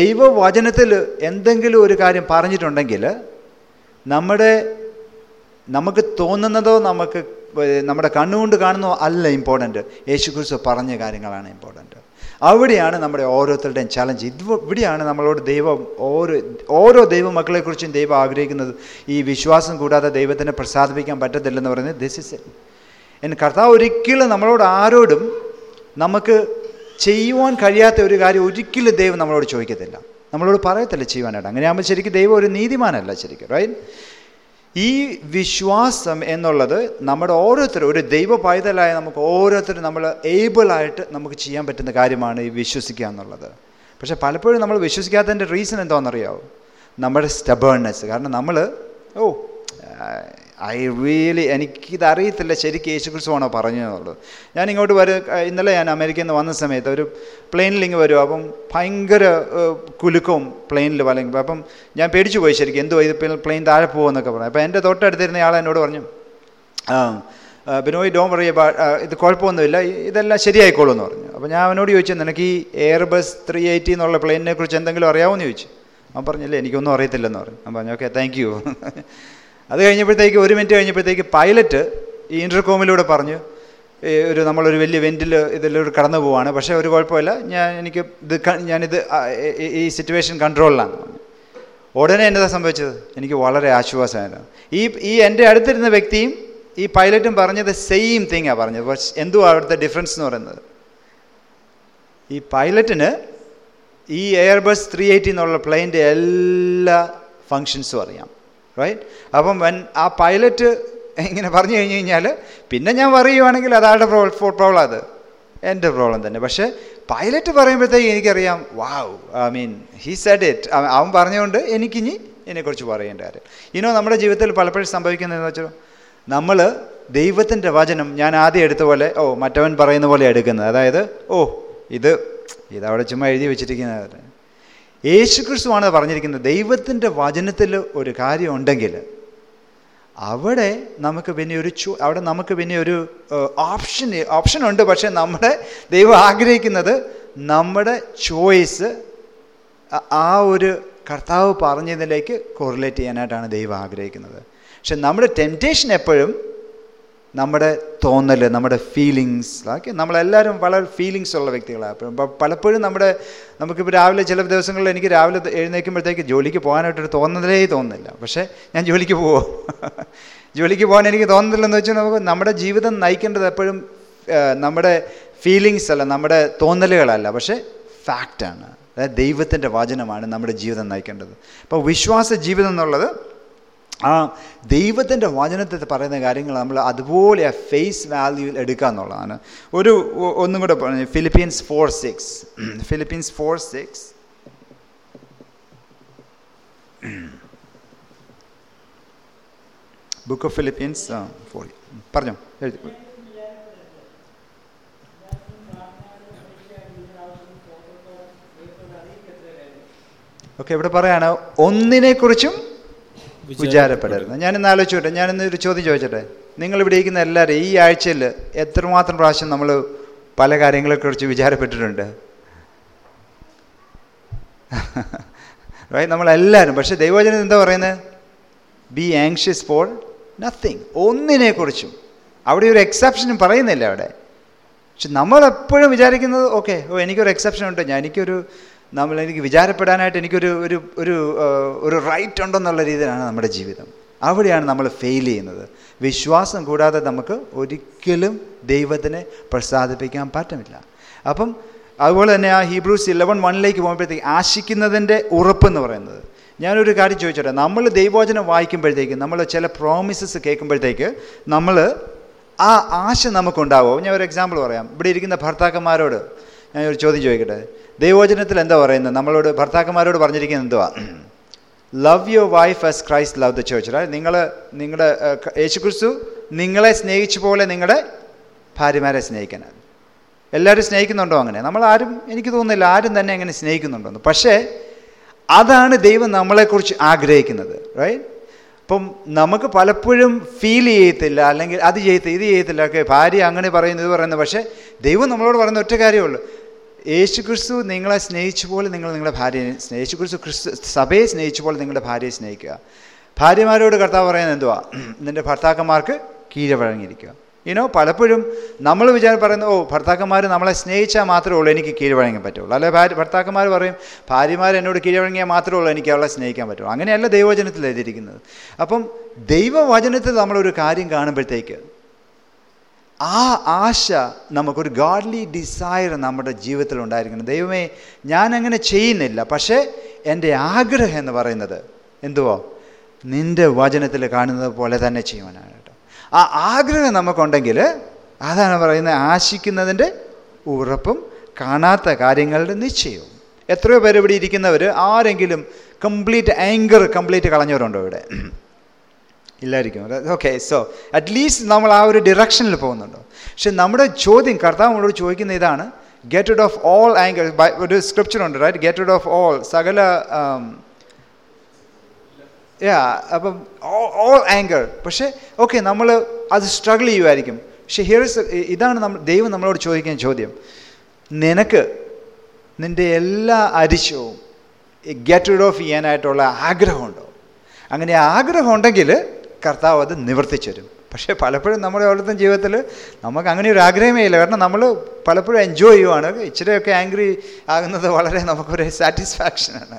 S1: ദൈവവചനത്തിൽ എന്തെങ്കിലും ഒരു കാര്യം പറഞ്ഞിട്ടുണ്ടെങ്കിൽ നമ്മുടെ നമുക്ക് തോന്നുന്നതോ നമുക്ക് നമ്മുടെ കണ്ണുകൊണ്ട് കാണുന്നോ അല്ല ഇമ്പോർട്ടൻറ്റ് യേശുക്രിസ്തു പറഞ്ഞ കാര്യങ്ങളാണ് ഇമ്പോർട്ടൻറ്റ് അവിടെയാണ് നമ്മുടെ ഓരോരുത്തരുടെയും ചലഞ്ച് ഇത് ഇവിടെയാണ് നമ്മളോട് ദൈവം ഓരോ ഓരോ ദൈവ മക്കളെക്കുറിച്ചും ദൈവം ആഗ്രഹിക്കുന്നത് ഈ വിശ്വാസം കൂടാതെ ദൈവത്തിനെ പ്രസാദിപ്പിക്കാൻ പറ്റത്തില്ലെന്ന് പറയുന്നത് ദിസ് ഇസ് എൻ കർത്താവ് ഒരിക്കലും നമ്മളോട് ആരോടും നമുക്ക് ചെയ്യുവാൻ കഴിയാത്ത ഒരു കാര്യം ഒരിക്കലും ദൈവം നമ്മളോട് ചോദിക്കത്തില്ല നമ്മളോട് പറയത്തില്ല ചെയ്യുവാനായിട്ട് അങ്ങനെയാകുമ്പോൾ ശരിക്കും ദൈവം ഒരു നീതിമാനല്ല ശരിക്കും റൈറ്റ് ഈ വിശ്വാസം എന്നുള്ളത് നമ്മുടെ ഓരോരുത്തരും ഒരു ദൈവ പൈതലായ നമുക്ക് ഓരോരുത്തരും നമ്മൾ ഏബിളായിട്ട് നമുക്ക് ചെയ്യാൻ പറ്റുന്ന കാര്യമാണ് ഈ വിശ്വസിക്കുക എന്നുള്ളത് പക്ഷെ പലപ്പോഴും നമ്മൾ വിശ്വസിക്കാത്തതിൻ്റെ റീസൺ എന്താണെന്നറിയാവോ നമ്മുടെ സ്റ്റബേൺനെസ് കാരണം നമ്മൾ ഓ ഐ റിയലി എനിക്കിതറിയത്തില്ല ശരിക്കും യേശു ക്രിസ്തുവാണോ പറഞ്ഞു എന്നുള്ളത് ഞാൻ ഇങ്ങോട്ട് വരും ഇന്നലെ ഞാൻ അമേരിക്കയിൽ നിന്ന് വന്ന സമയത്ത് ഒരു പ്ലെയിനിൽ ഇങ്ങ് വരും അപ്പം ഭയങ്കര കുലുക്കവും പ്ലെയിനിൽ വലങ്ങി അപ്പം ഞാൻ പേടിച്ചു പോയി ശരിക്കും എന്തോ ഇത് പ്ലെയിൻ താഴെ പോകുമെന്നൊക്കെ പറഞ്ഞു അപ്പം എൻ്റെ തൊട്ടടുത്തിരുന്ന ആൾ എന്നോട് പറഞ്ഞു ബിനോയ് ഡോം പറയ ഇത് കുഴപ്പമൊന്നുമില്ല ഇതെല്ലാം ശരിയായിക്കോളൂ എന്ന് പറഞ്ഞു അപ്പോൾ ഞാൻ അവനോട് ചോദിച്ചു നിനക്ക് ഈ എയർ ബസ് ത്രീ എയ്റ്റി എന്നുള്ള പ്ലെയിനിനെ കുറിച്ച് എന്തെങ്കിലും അറിയാമോ എന്ന് ചോദിച്ചു അവൻ പറഞ്ഞില്ലേ എനിക്കൊന്നും അറിയത്തില്ലെന്ന് പറഞ്ഞു അവൻ പറഞ്ഞു ഓക്കെ താങ്ക് യു അത് കഴിഞ്ഞപ്പോഴത്തേക്ക് ഒരു മിനിറ്റ് കഴിഞ്ഞപ്പോഴത്തേക്ക് പൈലറ്റ് ഈ ഇൻ്റർകോമിലൂടെ പറഞ്ഞു ഒരു നമ്മളൊരു വലിയ വെൻറ്റിൽ ഇതിലൂടെ കടന്നു പോവാണ് പക്ഷേ ഒരു കുഴപ്പമില്ല ഞാൻ എനിക്ക് ഇത് ഞാനിത് ഈ സിറ്റുവേഷൻ കൺട്രോളിലാണ് ഉടനെ എന്നതാ സംഭവിച്ചത് എനിക്ക് വളരെ ആശ്വാസമായിരുന്നു ഈ ഈ എൻ്റെ അടുത്തിരുന്ന വ്യക്തിയും ഈ പൈലറ്റും പറഞ്ഞത് സെയിം തിങ്ങാണ് പറഞ്ഞത് പക്ഷെ എന്തുവാ അവിടുത്തെ ഡിഫറൻസ് എന്ന് പറയുന്നത് ഈ പൈലറ്റിന് ഈ എയർബസ് ത്രീ എയ്റ്റി എന്നുള്ള പ്ലെയിൻ്റെ എല്ലാ ഫങ്ഷൻസും അറിയാം റൈറ്റ് അപ്പം വൻ ആ പൈലറ്റ് ഇങ്ങനെ പറഞ്ഞു കഴിഞ്ഞ് കഴിഞ്ഞാൽ പിന്നെ ഞാൻ പറയുകയാണെങ്കിൽ അതാളുടെ പ്രോബ്ലം അത് എൻ്റെ പ്രോബ്ലം തന്നെ പക്ഷേ പൈലറ്റ് പറയുമ്പോഴത്തേക്ക് എനിക്കറിയാം wow I mean he said it അവൻ പറഞ്ഞുകൊണ്ട് എനിക്കിനി ഇതിനെക്കുറിച്ച് പറയേണ്ട കാര്യം ഇനോ നമ്മുടെ ജീവിതത്തിൽ പലപ്പോഴും സംഭവിക്കുന്നതെന്ന് വെച്ചാൽ നമ്മൾ ദൈവത്തിൻ്റെ വചനം ഞാൻ ആദ്യം എടുത്ത പോലെ ഓ മറ്റവൻ പറയുന്ന പോലെ എടുക്കുന്നത് അതായത് ഓ ഇത് ഇതവിടെ ചുമ്മാ എഴുതി വെച്ചിരിക്കുന്നത് യേശു ക്രിസ്തുവാണ് പറഞ്ഞിരിക്കുന്നത് ദൈവത്തിൻ്റെ വചനത്തിൽ ഒരു കാര്യം ഉണ്ടെങ്കിൽ അവിടെ നമുക്ക് പിന്നെ ഒരു ചു അവിടെ നമുക്ക് പിന്നെ ഒരു ഓപ്ഷൻ ഓപ്ഷൻ ഉണ്ട് പക്ഷേ നമ്മുടെ ദൈവം ആഗ്രഹിക്കുന്നത് നമ്മുടെ ചോയ്സ് ആ ഒരു കർത്താവ് പറഞ്ഞതിലേക്ക് കോറിലേറ്റ് ചെയ്യാനായിട്ടാണ് ദൈവം ആഗ്രഹിക്കുന്നത് പക്ഷെ നമ്മുടെ ടെംപ്റ്റേഷൻ എപ്പോഴും നമ്മുടെ തോന്നൽ നമ്മുടെ ഫീലിങ്സ് ഓക്കെ നമ്മളെല്ലാവരും വളരെ ഫീലിങ്സ് ഉള്ള വ്യക്തികളാണ് അപ്പം പലപ്പോഴും നമ്മുടെ നമുക്കിപ്പോൾ രാവിലെ ചില ദിവസങ്ങളിൽ എനിക്ക് രാവിലെ എഴുന്നേൽക്കുമ്പോഴത്തേക്ക് ജോലിക്ക് പോകാനായിട്ടൊരു തോന്നലേ തോന്നുന്നില്ല പക്ഷേ ഞാൻ ജോലിക്ക് പോവോ ജോലിക്ക് പോകാൻ എനിക്ക് തോന്നുന്നില്ലെന്ന് വെച്ചാൽ നമുക്ക് നമ്മുടെ ജീവിതം നയിക്കേണ്ടത് എപ്പോഴും നമ്മുടെ ഫീലിങ്സ് അല്ല നമ്മുടെ തോന്നലുകളല്ല പക്ഷേ ഫാക്റ്റാണ് അതായത് ദൈവത്തിൻ്റെ വചനമാണ് നമ്മുടെ ജീവിതം നയിക്കേണ്ടത് അപ്പോൾ വിശ്വാസ ജീവിതം എന്നുള്ളത് ആ ദൈവത്തിൻ്റെ വചനത്തിൽ പറയുന്ന കാര്യങ്ങൾ നമ്മൾ അതുപോലെ ആ ഫേസ് വാല്യൂവിൽ എടുക്കുക എന്നുള്ളതാണ് ഒരു ഒന്നും കൂടെ പറഞ്ഞു Philippians four six Philippians four six book of Philippians four എഴുതി ഓക്കെ ഇവിടെ പറയാണ് ഒന്നിനെക്കുറിച്ചും വിചാരപ്പെടരുത് ഞാനിന്ന് ആലോചിച്ചോട്ടെ ഞാനിന്ന് ഒരു ചോദ്യം ചോദിച്ചോട്ടെ നിങ്ങൾ ഇവിടെ ഇരിക്കുന്ന എല്ലാവരും ഈ ആഴ്ചയിൽ എത്രമാത്രം പ്രാവശ്യം നമ്മൾ പല കാര്യങ്ങളെക്കുറിച്ച് വിചാരപ്പെട്ടിട്ടുണ്ട് നമ്മളെല്ലാവരും പക്ഷെ ദൈവജനം എന്താ പറയുന്നത് ബി ആങ്ഷ്യസ് ഫോൾ നത്തിങ് ഒന്നിനെക്കുറിച്ചും അവിടെ ഒരു എക്സെപ്ഷനും പറയുന്നില്ല അവിടെ പക്ഷെ നമ്മളെപ്പോഴും വിചാരിക്കുന്നത് ഓക്കെ ഓ എനിക്കൊരു എക്സെപ്ഷൻ ഉണ്ട് ഞാൻ എനിക്കൊരു നമ്മൾ എനിക്ക് വിചാരപ്പെടാനായിട്ട് എനിക്കൊരു ഒരു ഒരു ഒരു റൈറ്റ് ഉണ്ടെന്നുള്ള രീതിയിലാണ് നമ്മുടെ ജീവിതം അവിടെയാണ് നമ്മൾ ഫെയിൽ ചെയ്യുന്നത് വിശ്വാസം കൂടാതെ നമുക്ക് ഒരിക്കലും ദൈവത്തിനെ പ്രസാദിപ്പിക്കാൻ പറ്റുന്നില്ല അപ്പം അതുപോലെ തന്നെ ആ ഹീബ്രൂസ് ഇലവൻ വണ്ണിലേക്ക് പോകുമ്പോഴത്തേക്ക് ആശിക്കുന്നതിൻ്റെ ഉറപ്പെന്ന് പറയുന്നത് ഞാനൊരു കാര്യം ചോദിച്ചോട്ടെ നമ്മൾ ദൈവോചനം വായിക്കുമ്പോഴത്തേക്ക് നമ്മൾ ചില പ്രോമിസസ് കേൾക്കുമ്പോഴത്തേക്ക് നമ്മൾ ആ ആശ നമുക്കുണ്ടാവുമോ ഞാൻ ഒരു എക്സാമ്പിൾ പറയാം ഇവിടെ ഇരിക്കുന്ന ഭർത്താക്കന്മാരോട് ഞാൻ ഒരു ചോദ്യം ചോദിക്കട്ടെ ദൈവോചനത്തിൽ എന്താ പറയുന്നത് നമ്മളോട് ഭർത്താക്കന്മാരോട് പറഞ്ഞിരിക്കുന്നത് എന്തുവാ love your wife as Christ love the church അതായത് നിങ്ങൾ നിങ്ങളുടെ യേശുക്രിസ്തു നിങ്ങളെ സ്നേഹിച്ച പോലെ നിങ്ങളുടെ ഭാര്യമാരെ സ്നേഹിക്കണം എല്ലാവരും സ്നേഹിക്കുന്നുണ്ടോ അങ്ങനെ നമ്മൾ ആരും എനിക്ക് തോന്നുന്നില്ല ആരും തന്നെ അങ്ങനെ സ്നേഹിക്കുന്നുണ്ടോന്ന് പക്ഷേ അതാണ് ദൈവം നമ്മളെക്കുറിച്ച് ആഗ്രഹിക്കുന്നത് റൈറ്റ് അപ്പം നമുക്ക് പലപ്പോഴും ഫീൽ ചെയ്യത്തില്ല അല്ലെങ്കിൽ അത് ചെയ്യത്തില്ല ഇത് ചെയ്യത്തില്ല ഒക്കെ ഭാര്യ അങ്ങനെ പറയുന്നു ഇത് പറയുന്നു പക്ഷേ ദൈവം നമ്മളോട് പറയുന്ന ഒറ്റ കാര്യമുള്ളൂ യേശു ക്രിസ്തു നിങ്ങളെ സ്നേഹിച്ച പോലെ നിങ്ങൾ നിങ്ങളുടെ ഭാര്യയെ യേശു ക്രിസ്തു ക്രിസ്തു സഭയെ സ്നേഹിച്ച പോലെ നിങ്ങളുടെ ഭാര്യയെ സ്നേഹിക്കുക ഭാര്യമാരോട് കർത്താവ് പറയുന്നത് എന്തുവാ നിൻ്റെ ഭർത്താക്കന്മാർക്ക് വഴങ്ങിയിരിക്കുക ഇനോ പലപ്പോഴും നമ്മൾ വിചാരം പറയുന്നത് ഓ ഭർത്താക്കന്മാർ നമ്മളെ സ്നേഹിച്ചാൽ മാത്രമേ ഉള്ളൂ എനിക്ക് കീഴ്വഴങ്ങാൻ പറ്റുള്ളൂ അല്ലെ ഭാര്യ ഭർത്താക്കന്മാർ പറയും ഭാര്യമാർ എന്നോട് കീഴ്വഴങ്ങിയാൽ മാത്രമേ ഉള്ളൂ എനിക്ക് അവളെ സ്നേഹിക്കാൻ പറ്റുള്ളൂ അങ്ങനെയല്ല ദൈവവചനത്തിൽ എഴുതിയിരിക്കുന്നത് അപ്പം ദൈവവചനത്തിൽ നമ്മളൊരു കാര്യം കാണുമ്പോഴത്തേക്ക് ആ ആശ നമുക്കൊരു ഗാഡ്ലി ഡിസയർ നമ്മുടെ ജീവിതത്തിൽ ഉണ്ടായിരിക്കണം ദൈവമേ ഞാൻ അങ്ങനെ ചെയ്യുന്നില്ല പക്ഷേ എൻ്റെ ആഗ്രഹം എന്ന് പറയുന്നത് എന്തുവോ നിൻ്റെ വചനത്തിൽ കാണുന്നത് പോലെ തന്നെ ചെയ്യുവാനായിട്ട് ആ ആഗ്രഹം നമുക്കുണ്ടെങ്കിൽ അതാണ് പറയുന്നത് ആശിക്കുന്നതിൻ്റെ ഉറപ്പും കാണാത്ത കാര്യങ്ങളുടെ നിശ്ചയവും എത്രയോ പേര് ഇവിടെ ഇരിക്കുന്നവർ ആരെങ്കിലും കംപ്ലീറ്റ് ആങ്കർ കംപ്ലീറ്റ് കളഞ്ഞവരുണ്ടോ ഇവിടെ ഇല്ലായിരിക്കും ഓക്കെ സോ അറ്റ്ലീസ്റ്റ് നമ്മൾ ആ ഒരു ഡിറക്ഷനിൽ പോകുന്നുണ്ടോ പക്ഷെ നമ്മുടെ ചോദ്യം കർത്താവ് നമ്മളോട് ചോദിക്കുന്ന ഇതാണ് get out of all anger ഒരു സ്ക്രിപ്ചർ ഉണ്ട് right get out of all സകല യാ um, അപ്പം ഓൾ ആംഗിൾ പക്ഷേ ഓക്കെ നമ്മൾ അത് സ്ട്രഗിൾ ചെയ്യുമായിരിക്കും പക്ഷെ ഇസ് ഇതാണ് നമ്മൾ ദൈവം നമ്മളോട് ചോദിക്കുന്ന ചോദ്യം നിനക്ക് നിൻ്റെ എല്ലാ അരിശവും ഗെറ്റ് ഔഡ് ഓഫ് ചെയ്യാനായിട്ടുള്ള ആഗ്രഹമുണ്ടോ അങ്ങനെ ആഗ്രഹം ഉണ്ടെങ്കിൽ കർത്താവ് അത് നിവർത്തിച്ചു തരും പക്ഷേ പലപ്പോഴും നമ്മുടെ ഓരോരുത്തരും ജീവിതത്തിൽ നമുക്ക് അങ്ങനെ ഒരു ആഗ്രഹമേ ഇല്ല കാരണം നമ്മൾ പലപ്പോഴും എൻജോയ് ചെയ്യുവാണ് ഇച്ചിരിയൊക്കെ ആംഗ്രി ആകുന്നത് വളരെ നമുക്കൊരു സാറ്റിസ്ഫാക്ഷനാണ്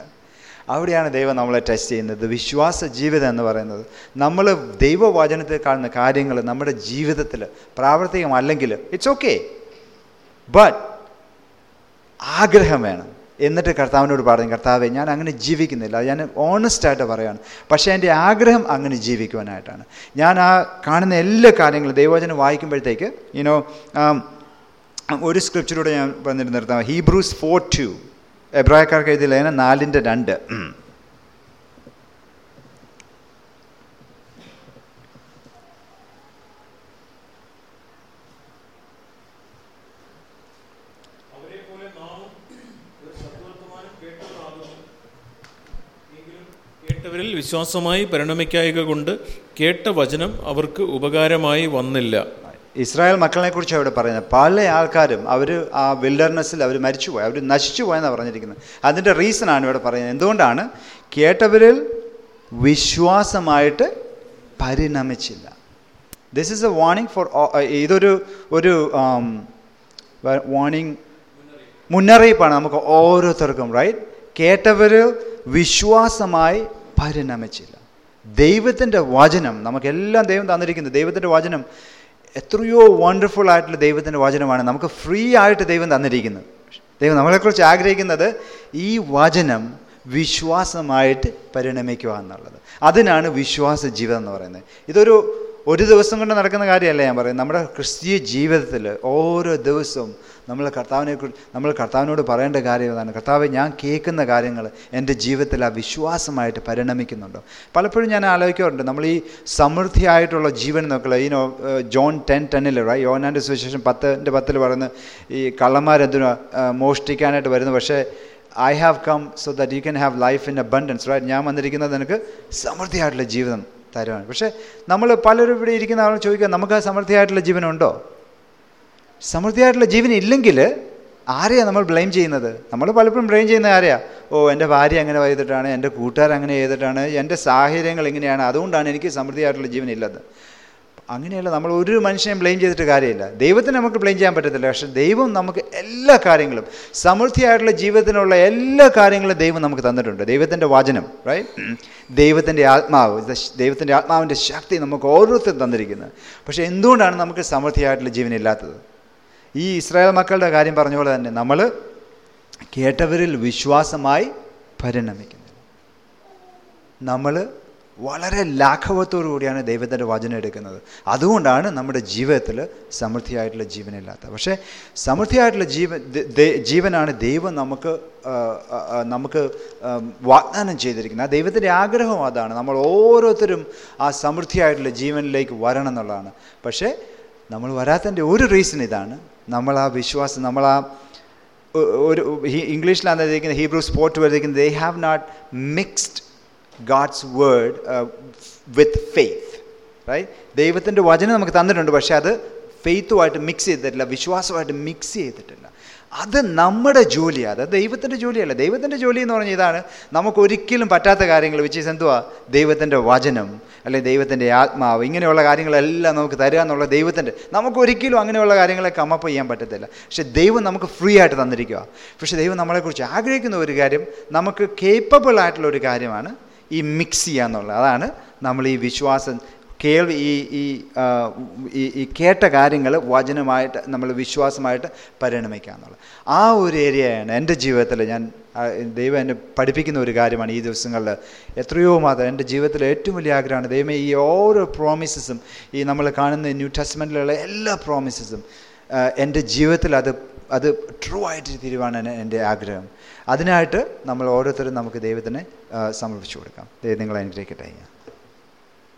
S1: അവിടെയാണ് ദൈവം നമ്മളെ ടെസ്റ്റ് ചെയ്യുന്നത് വിശ്വാസ ജീവിതം എന്ന് പറയുന്നത് നമ്മൾ ദൈവവചനത്തിൽ കാണുന്ന കാര്യങ്ങൾ നമ്മുടെ ജീവിതത്തിൽ പ്രാവർത്തികമല്ലെങ്കിൽ ഇറ്റ്സ് ഓക്കെ ബട്ട് ആഗ്രഹം വേണം എന്നിട്ട് കർത്താവിനോട് പറഞ്ഞു കർത്താവെ ഞാൻ അങ്ങനെ ജീവിക്കുന്നില്ല ഞാൻ ഓണസ്റ്റായിട്ട് പറയുകയാണ് പക്ഷേ എൻ്റെ ആഗ്രഹം അങ്ങനെ ജീവിക്കുവാനായിട്ടാണ് ഞാൻ ആ കാണുന്ന എല്ലാ കാര്യങ്ങളും ദൈവവചനം വായിക്കുമ്പോഴത്തേക്ക് യുനോ um, ഒരു സ്ക്രിപ്റ്റിലൂടെ ഞാൻ പറഞ്ഞിട്ട് നിർത്താം ഹീബ്രൂസ് ഫോർ ടു എബ്രായക്കാർക്ക് എഴുതിയില്ല ലേന നാലിൻ്റെ രണ്ട് കേട്ടവരിൽ വിശ്വാസമായി പരിണമിക്കായ കൊണ്ട് കേട്ട വചനം അവർക്ക് ഉപകാരമായി വന്നില്ല ഇസ്രായേൽ മക്കളെ കുറിച്ച് അവിടെ പറയുന്നത് പല ആൾക്കാരും അവർ ആ വിൽഡർനെസ്സിൽ അവർ മരിച്ചുപോയി അവർ നശിച്ചു പോയെന്നാണ് പറഞ്ഞിരിക്കുന്നത് അതിൻ്റെ റീസണാണ് ഇവിടെ പറയുന്നത് എന്തുകൊണ്ടാണ് കേട്ടവരിൽ വിശ്വാസമായിട്ട് പരിണമിച്ചില്ല this is a warning for ഇതൊരു ഒരു വാണിംഗ് um, മുന്നറിയിപ്പാണ് നമുക്ക് ഓരോരുത്തർക്കും റൈറ്റ് കേട്ടവരിൽ വിശ്വാസമായി പരിണമിച്ചില്ല ദൈവത്തിൻ്റെ വചനം നമുക്കെല്ലാം ദൈവം തന്നിരിക്കുന്നത് ദൈവത്തിൻ്റെ വചനം എത്രയോ വണ്ടർഫുൾ ആയിട്ടുള്ള ദൈവത്തിൻ്റെ വചനമാണ് നമുക്ക് ഫ്രീ ആയിട്ട് ദൈവം തന്നിരിക്കുന്നത് ദൈവം നമ്മളെക്കുറിച്ച് ആഗ്രഹിക്കുന്നത് ഈ വചനം വിശ്വാസമായിട്ട് പരിണമിക്കുക എന്നുള്ളത് അതിനാണ് വിശ്വാസ ജീവിതം എന്ന് പറയുന്നത് ഇതൊരു ഒരു ദിവസം കൊണ്ട് നടക്കുന്ന കാര്യമല്ല ഞാൻ പറയുന്നത് നമ്മുടെ ക്രിസ്തീയ ജീവിതത്തിൽ ഓരോ ദിവസവും നമ്മൾ കർത്താവിനെ നമ്മൾ കർത്താവിനോട് പറയേണ്ട കാര്യം ഇതാണ് കർത്താവ് ഞാൻ കേൾക്കുന്ന കാര്യങ്ങൾ എൻ്റെ ജീവിതത്തിൽ ആ വിശ്വാസമായിട്ട് പരിണമിക്കുന്നുണ്ടോ പലപ്പോഴും ഞാൻ ആലോചിക്കാറുണ്ട് നമ്മൾ ഈ സമൃദ്ധിയായിട്ടുള്ള ജീവൻ നോക്കില്ല ഈ നോ ജോൺ ടെൻ ടെന്നിൽ യോനാൻ്റെ സുവിശേഷം പത്തിൻ്റെ പത്തിൽ പറയുന്ന ഈ കള്ളന്മാരെന്തിനു മോഷ്ടിക്കാനായിട്ട് വരുന്നു പക്ഷേ I have come so that you can have life in abundance right ഞാൻ വന്നിരിക്കുന്നത് നിനക്ക് സമൃദ്ധിയായിട്ടുള്ള ജീവിതം തരമാണ് പക്ഷേ നമ്മൾ പലരും ഇവിടെ ഇരിക്കുന്ന ആളും ചോദിക്കുക നമുക്ക് ആ സമൃദ്ധിയായിട്ടുള്ള ജീവനുണ്ടോ സമൃദ്ധിയായിട്ടുള്ള ജീവൻ ഇല്ലെങ്കിൽ ആരെയാണ് നമ്മൾ ബ്ലെയിം ചെയ്യുന്നത് നമ്മൾ പലപ്പോഴും ബ്ലെയിം ചെയ്യുന്ന ആരെയാ ഓ എൻ്റെ ഭാര്യ അങ്ങനെ ചെയ്തിട്ടാണ് എൻ്റെ കൂട്ടുകാരങ്ങനെ അങ്ങനെ ചെയ്തിട്ടാണ് എൻ്റെ സാഹചര്യങ്ങൾ ഇങ്ങനെയാണ് അതുകൊണ്ടാണ് എനിക്ക് സമൃദ്ധിയായിട്ടുള്ള ജീവൻ അങ്ങനെയല്ല നമ്മൾ ഒരു മനുഷ്യനെയും ബ്ലെയിം ചെയ്തിട്ട് കാര്യമില്ല ദൈവത്തിന് നമുക്ക് ബ്ലെയിം ചെയ്യാൻ പറ്റത്തില്ല പക്ഷെ ദൈവം നമുക്ക് എല്ലാ കാര്യങ്ങളും സമൃദ്ധിയായിട്ടുള്ള ജീവിതത്തിനുള്ള എല്ലാ കാര്യങ്ങളും ദൈവം നമുക്ക് തന്നിട്ടുണ്ട് ദൈവത്തിൻ്റെ വചനം റൈറ്റ് ദൈവത്തിൻ്റെ ആത്മാവ് ദൈവത്തിൻ്റെ ആത്മാവിൻ്റെ ശക്തി നമുക്ക് ഓരോരുത്തരും തന്നിരിക്കുന്നത് പക്ഷേ എന്തുകൊണ്ടാണ് നമുക്ക് സമൃദ്ധിയായിട്ടുള്ള ഇല്ലാത്തത് ഈ ഇസ്രായേൽ മക്കളുടെ കാര്യം പറഞ്ഞ പോലെ തന്നെ നമ്മൾ കേട്ടവരിൽ വിശ്വാസമായി പരിണമിക്കുന്നു നമ്മൾ വളരെ ലാഘവത്തോടു കൂടിയാണ് ദൈവത്തിൻ്റെ വചനം എടുക്കുന്നത് അതുകൊണ്ടാണ് നമ്മുടെ ജീവിതത്തിൽ സമൃദ്ധിയായിട്ടുള്ള ജീവനില്ലാത്ത പക്ഷേ സമൃദ്ധിയായിട്ടുള്ള ജീവൻ ജീവനാണ് ദൈവം നമുക്ക് നമുക്ക് വാഗ്ദാനം ചെയ്തിരിക്കുന്നത് ആ ദൈവത്തിൻ്റെ ആഗ്രഹം അതാണ് നമ്മൾ ഓരോരുത്തരും ആ സമൃദ്ധിയായിട്ടുള്ള ജീവനിലേക്ക് വരണം എന്നുള്ളതാണ് പക്ഷേ നമ്മൾ വരാത്തതിൻ്റെ ഒരു റീസൺ ഇതാണ് നമ്മൾ ആ വിശ്വാസം നമ്മൾ ആ ഒരു ഇംഗ്ലീഷിലാണ് എഴുതിയിരിക്കുന്നത് ഹീബ്രൂസ് സ്പോർട്ട് വരുന്നത് they have not mixed God's word with faith right ദൈവത്തിൻ്റെ വചനം നമുക്ക് തന്നിട്ടുണ്ട് പക്ഷേ അത് ഫെയ്ത്തുമായിട്ട് മിക്സ് ചെയ്തിട്ടില്ല വിശ്വാസമായിട്ട് മിക്സ് ചെയ്തിട്ടില്ല അത് നമ്മുടെ ജോലിയാണ് അത് ദൈവത്തിൻ്റെ ജോലിയല്ല ദൈവത്തിൻ്റെ ജോലി എന്ന് പറഞ്ഞാൽ ഇതാണ് നമുക്കൊരിക്കലും പറ്റാത്ത കാര്യങ്ങൾ വിച്ച് എന്തുവാ ദൈവത്തിൻ്റെ വചനം അല്ലെങ്കിൽ ദൈവത്തിൻ്റെ ആത്മാവ് ഇങ്ങനെയുള്ള കാര്യങ്ങളെല്ലാം നമുക്ക് തരിക എന്നുള്ള ദൈവത്തിൻ്റെ നമുക്കൊരിക്കലും അങ്ങനെയുള്ള കാര്യങ്ങളെ കമ്മപ്പ് ചെയ്യാൻ പറ്റത്തില്ല പക്ഷെ ദൈവം നമുക്ക് ഫ്രീ ആയിട്ട് തന്നിരിക്കുക പക്ഷെ ദൈവം നമ്മളെക്കുറിച്ച് ആഗ്രഹിക്കുന്ന ഒരു കാര്യം നമുക്ക് കേപ്പബിൾ ആയിട്ടുള്ള ഒരു കാര്യമാണ് ഈ മിക്സ് ചെയ്യുക അതാണ് നമ്മൾ ഈ വിശ്വാസം കേൾവി ഈ ഈ ഈ കേട്ട കാര്യങ്ങൾ വചനമായിട്ട് നമ്മൾ വിശ്വാസമായിട്ട് പരിണമിക്കുക എന്നുള്ളത് ആ ഒരു ഏരിയയാണ് എൻ്റെ ജീവിതത്തിൽ ഞാൻ ദൈവം എന്നെ പഠിപ്പിക്കുന്ന ഒരു കാര്യമാണ് ഈ ദിവസങ്ങളിൽ എത്രയോ മാത്രം എൻ്റെ ജീവിതത്തിലെ ഏറ്റവും വലിയ ആഗ്രഹമാണ് ദൈവം ഈ ഓരോ പ്രോമിസസും ഈ നമ്മൾ കാണുന്ന ന്യൂ ടെസ്റ്റ്മെൻറ്റിലുള്ള എല്ലാ പ്രോമിസസും എൻ്റെ ജീവിതത്തിൽ അത് അത് ട്രൂ ആയിട്ട് തീരുവാനാണ് എൻ്റെ ആഗ്രഹം അതിനായിട്ട് നമ്മൾ ഓരോരുത്തരും നമുക്ക് ദൈവത്തിന് സമർപ്പിച്ചു കൊടുക്കാം ദൈവം നിങ്ങളെ അനുഗ്രഹിക്കട്ടെ